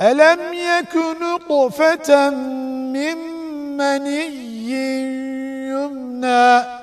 ألم يكن طفة من مني يمنى